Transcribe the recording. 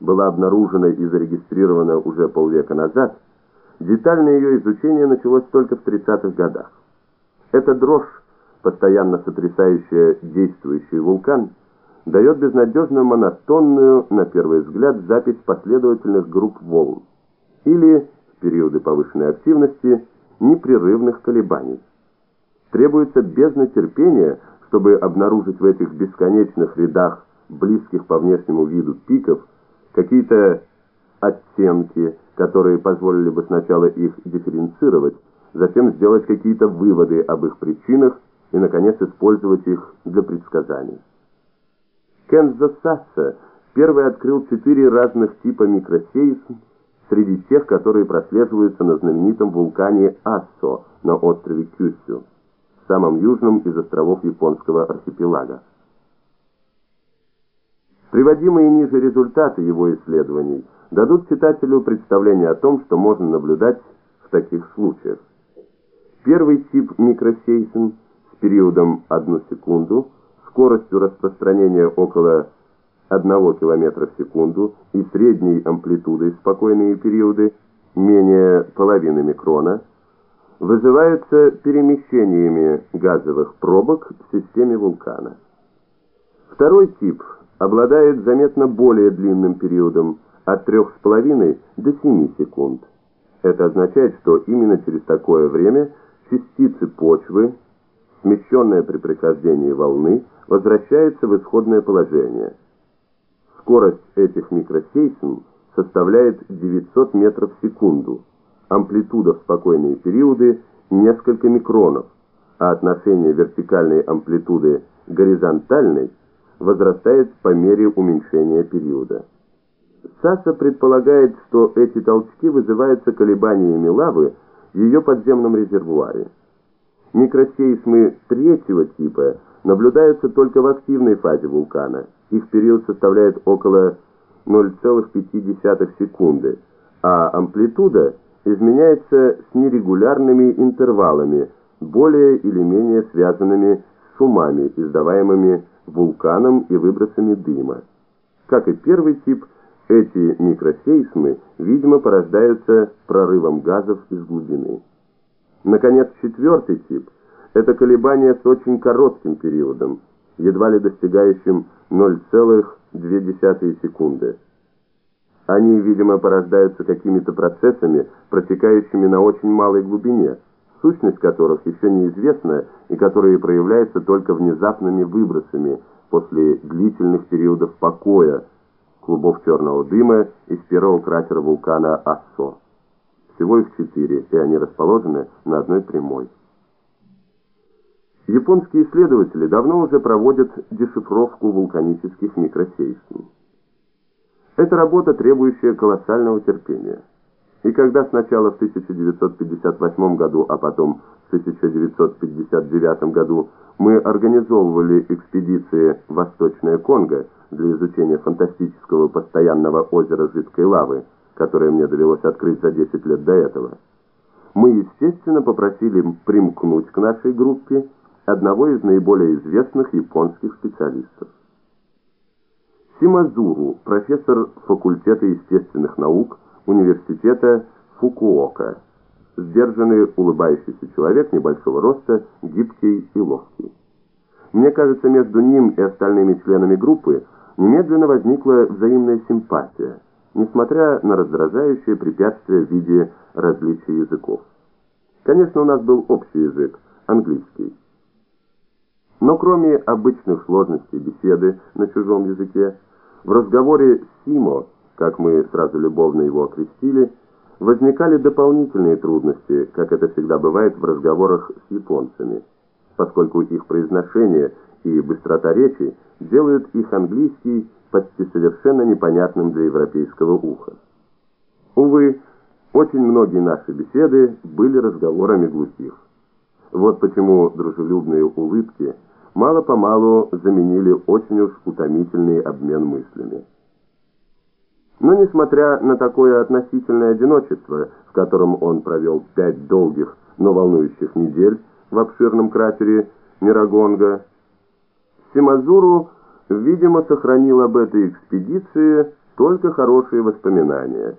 была обнаружена и зарегистрирована уже полвека назад, детальное ее изучение началось только в 30-х годах. Эта дрожь, постоянно сотрясающая действующий вулкан, дает безнадежно монотонную, на первый взгляд, запись последовательных групп волн или, в периоды повышенной активности, непрерывных колебаний. Требуется бездна терпения, чтобы обнаружить в этих бесконечных рядах близких по внешнему виду пиков какие-то оттенки, которые позволили бы сначала их дифференцировать, затем сделать какие-то выводы об их причинах и, наконец, использовать их для предсказаний. Кензо Сасса первый открыл четыре разных типа микросеизм среди тех, которые прослеживаются на знаменитом вулкане Ассо на острове Кюсю, самом южном из островов японского архипелага. Приводимые ниже результаты его исследований дадут читателю представление о том, что можно наблюдать в таких случаях. Первый тип микросейсм с периодом 1 секунду, скоростью распространения около 1 км в секунду и средней амплитудой спокойные периоды менее половины микрона, вызываются перемещениями газовых пробок в системе вулкана. Второй тип обладает заметно более длинным периодом от 3,5 до 7 секунд. Это означает, что именно через такое время частицы почвы, смещенные при прихождении волны, возвращаются в исходное положение. Скорость этих микросейсм составляет 900 метров в секунду, амплитуда в спокойные периоды несколько микронов, а отношение вертикальной амплитуды к горизонтальной возрастает по мере уменьшения периода. Саса предполагает, что эти толчки вызываются колебаниями лавы в ее подземном резервуаре. Микросейсмы третьего типа наблюдаются только в активной фазе вулкана. Их период составляет около 0,5 секунды, а амплитуда изменяется с нерегулярными интервалами, более или менее связанными с шумами, издаваемыми вулканом и выбросами дыма. Как и первый тип, эти микросейсмы, видимо, порождаются прорывом газов из глубины. Наконец, четвертый тип – это колебания с очень коротким периодом, едва ли достигающим 0,2 секунды. Они, видимо, порождаются какими-то процессами, протекающими на очень малой глубине, сущность которых еще неизвестна и которые проявляются только внезапными выбросами после длительных периодов покоя, клубов черного дыма из первого кратера вулкана Ассо. Всего их четыре, и они расположены на одной прямой. Японские исследователи давно уже проводят дешифровку вулканических микросейсм. Это работа, требующая колоссального терпения. И когда сначала в 1958 году, а потом в 1959 году мы организовывали экспедиции в Восточное Конго для изучения фантастического постоянного озера жидкой лавы, которое мне довелось открыть за 10 лет до этого, мы, естественно, попросили примкнуть к нашей группе одного из наиболее известных японских специалистов. Симазуру, профессор факультета естественных наук университета Фукуока, сдержанный, улыбающийся человек небольшого роста, гибкий и ловкий. Мне кажется, между ним и остальными членами группы немедленно возникла взаимная симпатия, несмотря на раздражающее препятствие в виде различия языков. Конечно, у нас был общий язык английский. Но кроме обычных сложностей беседы на чужом языке, в разговоре с Симо, как мы сразу любовно его окрестили, возникали дополнительные трудности, как это всегда бывает в разговорах с японцами, поскольку их произношение и быстрота речи делают их английский почти совершенно непонятным для европейского уха. Увы, очень многие наши беседы были разговорами глухих. Вот почему дружелюбные улыбки – мало-помалу заменили очень уж утомительный обмен мыслями. Но несмотря на такое относительное одиночество, в котором он провел пять долгих, но волнующих недель в обширном кратере Мирагонга, Симазуру, видимо, сохранил об этой экспедиции только хорошие воспоминания.